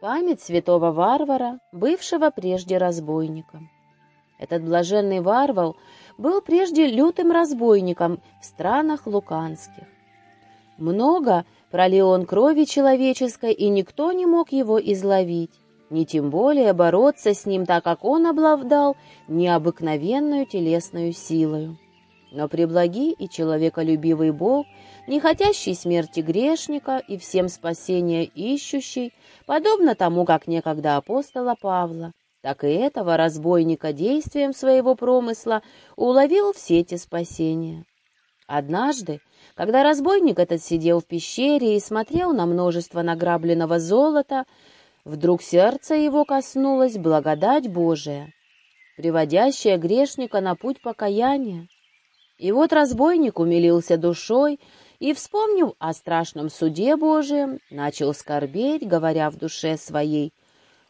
Память святого варвара, бывшего прежде разбойником. Этот блаженный варвар был прежде лютым разбойником в странах луканских. Много пролил он крови человеческой, и никто не мог его изловить, ни тем более бороться с ним, так как он обладал необыкновенную телесную силою. Но преблагий и человеколюбивый Бог, не хотящий смерти грешника и всем спасения ищущий, подобно тому, как некогда апостола Павла, так и этого разбойника действием своего промысла уловил в сети спасения. Однажды, когда разбойник этот сидел в пещере и смотрел на множество награбленного золота, вдруг сердце его коснулось благодать Божия, приводящая грешника на путь покаяния. И вот разбойник умилился душой и, вспомнив о страшном суде Божием, начал скорбеть, говоря в душе своей,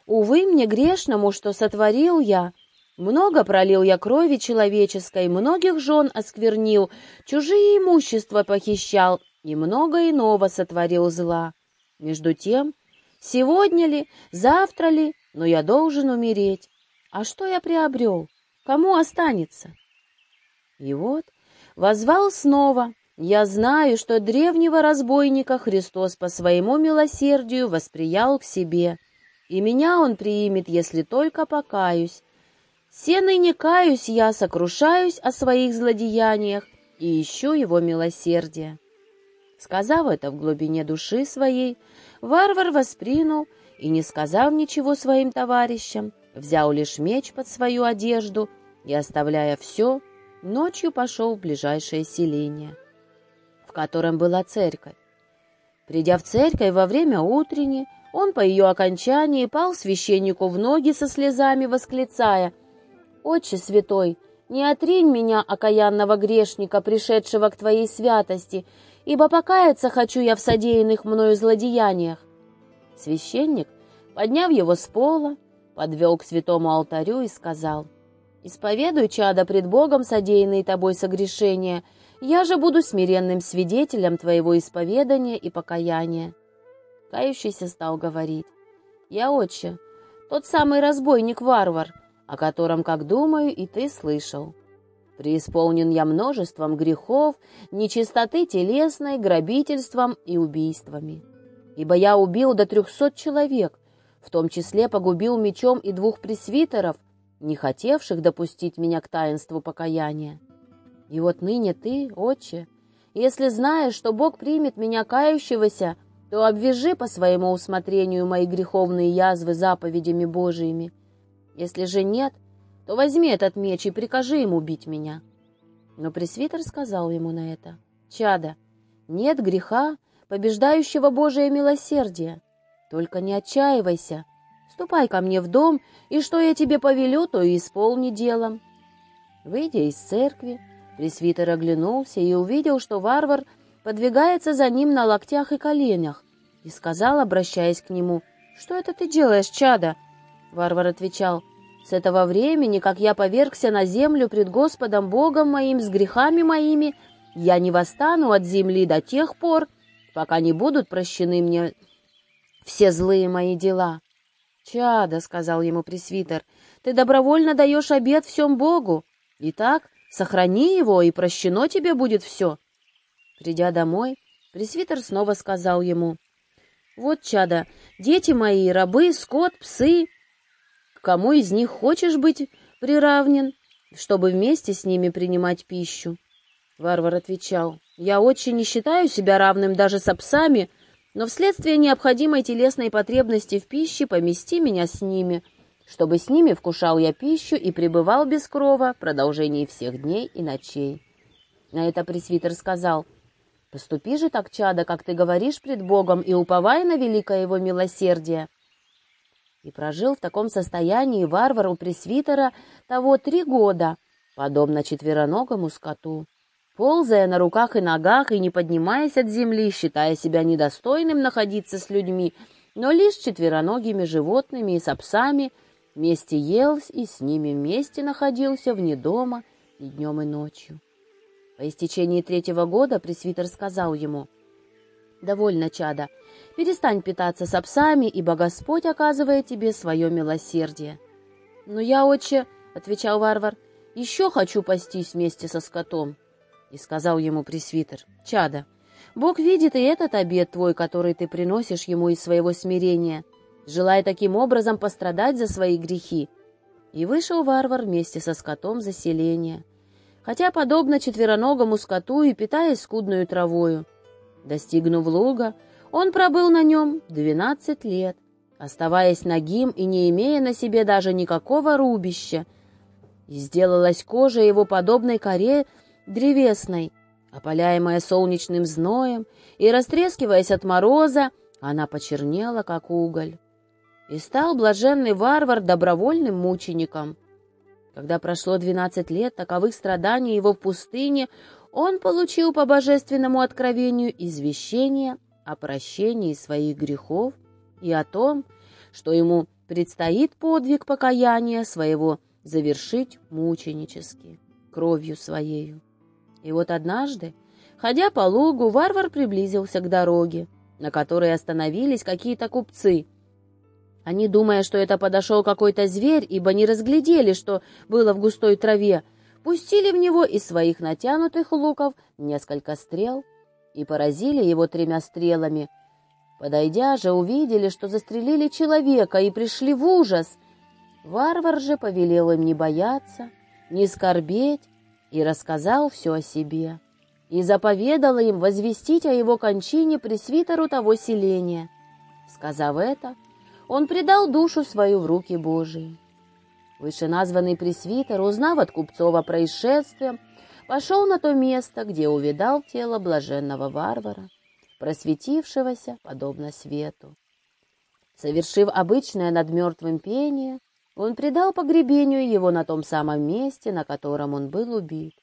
«Увы мне грешному, что сотворил я! Много пролил я крови человеческой, многих жен осквернил, чужие имущества похищал и много иного сотворил зла. Между тем, сегодня ли, завтра ли, но я должен умереть. А что я приобрел? Кому останется?» И вот возвал снова, «Я знаю, что древнего разбойника Христос по своему милосердию восприял к себе, и меня он приимет, если только покаюсь. Все ныне каюсь я, сокрушаюсь о своих злодеяниях и ищу его милосердия». Сказав это в глубине души своей, варвар воспринул и, не сказав ничего своим товарищам, взял лишь меч под свою одежду и, оставляя все, ночью пошел в ближайшее селение, в котором была церковь. Придя в церковь во время утренней, он по ее окончании пал священнику в ноги со слезами, восклицая «Отче святой, не отринь меня, окаянного грешника, пришедшего к Твоей святости, ибо покаяться хочу я в содеянных мною злодеяниях». Священник, подняв его с пола, подвел к святому алтарю и сказал — Исповедуй, чада, пред Богом содеянные тобой согрешения, я же буду смиренным свидетелем твоего исповедания и покаяния. Кающийся стал говорить, я, отче, тот самый разбойник-варвар, о котором, как думаю, и ты слышал. Преисполнен я множеством грехов, нечистоты телесной, грабительством и убийствами. Ибо я убил до трехсот человек, в том числе погубил мечом и двух пресвитеров, не хотевших допустить меня к таинству покаяния. И вот ныне ты, отче, если знаешь, что Бог примет меня кающегося, то обвяжи по своему усмотрению мои греховные язвы заповедями Божиими. Если же нет, то возьми этот меч и прикажи ему убить меня». Но пресвитер сказал ему на это, «Чада, нет греха, побеждающего Божие милосердие. Только не отчаивайся, Ступай ко мне в дом, и что я тебе повелю, то и исполни делом». Выйдя из церкви, пресвитер оглянулся и увидел, что варвар подвигается за ним на локтях и коленях, и сказал, обращаясь к нему, «Что это ты делаешь, чада?» Варвар отвечал, «С этого времени, как я повергся на землю пред Господом Богом моим с грехами моими, я не восстану от земли до тех пор, пока не будут прощены мне все злые мои дела». «Чада», — сказал ему пресвитер, — «ты добровольно даешь обед всем Богу. Итак, сохрани его, и прощено тебе будет все». Придя домой, пресвитер снова сказал ему, «Вот, чада, дети мои, рабы, скот, псы, к кому из них хочешь быть приравнен, чтобы вместе с ними принимать пищу?» Варвар отвечал, «Я очень не считаю себя равным даже с псами, но вследствие необходимой телесной потребности в пище помести меня с ними, чтобы с ними вкушал я пищу и пребывал без крова в продолжении всех дней и ночей. На это пресвитер сказал, «Поступи же так, чада, как ты говоришь пред Богом, и уповай на великое его милосердие». И прожил в таком состоянии варвар у пресвитера того три года, подобно четвероногому скоту ползая на руках и ногах и не поднимаясь от земли, считая себя недостойным находиться с людьми, но лишь четвероногими животными и с псами, вместе ел и с ними вместе находился вне дома и днем, и ночью. По истечении третьего года пресвитер сказал ему, «Довольно, чада. Перестань питаться с псами, ибо Господь оказывает тебе свое милосердие». «Но я, отче, — отвечал варвар, — еще хочу пастись вместе со скотом». И сказал ему пресвитер, «Чада, Бог видит и этот обед твой, который ты приносишь ему из своего смирения, желая таким образом пострадать за свои грехи». И вышел варвар вместе со скотом за селение, хотя, подобно четвероногому скоту и питаясь скудную травою. Достигнув луга, он пробыл на нем двенадцать лет, оставаясь нагим и не имея на себе даже никакого рубища, и сделалась кожа его подобной коре древесной, опаляемая солнечным зноем, и, растрескиваясь от мороза, она почернела, как уголь. И стал блаженный варвар добровольным мучеником. Когда прошло двенадцать лет таковых страданий его в пустыне, он получил по божественному откровению извещение о прощении своих грехов и о том, что ему предстоит подвиг покаяния своего завершить мученически, кровью своею. И вот однажды, ходя по лугу, варвар приблизился к дороге, на которой остановились какие-то купцы. Они, думая, что это подошел какой-то зверь, ибо не разглядели, что было в густой траве, пустили в него из своих натянутых луков несколько стрел и поразили его тремя стрелами — Подойдя же, увидели, что застрелили человека и пришли в ужас. Варвар же повелел им не бояться, не скорбеть и рассказал все о себе. И заповедал им возвестить о его кончине пресвитеру того селения. Сказав это, он предал душу свою в руки Божии. Вышеназванный пресвитер, узнав от купцов о происшествии, пошел на то место, где увидал тело блаженного варвара просветившегося, подобно свету. Совершив обычное над мертвым пение, он предал погребению его на том самом месте, на котором он был убит.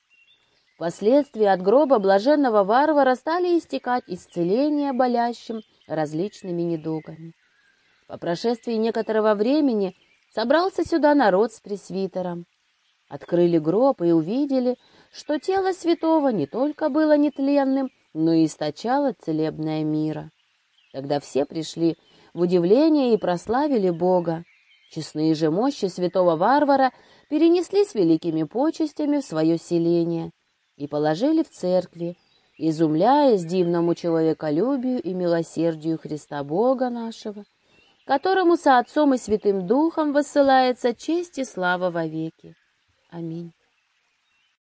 Впоследствии от гроба блаженного варвара стали истекать исцеления болящим различными недугами. По прошествии некоторого времени собрался сюда народ с пресвитером. Открыли гроб и увидели, что тело святого не только было нетленным, но и источала целебное мира. Тогда все пришли в удивление и прославили Бога. Честные же мощи святого варвара перенесли с великими почестями в свое селение и положили в церкви, изумляясь дивному человеколюбию и милосердию Христа Бога нашего, которому со Отцом и Святым Духом высылается честь и слава вовеки. Аминь.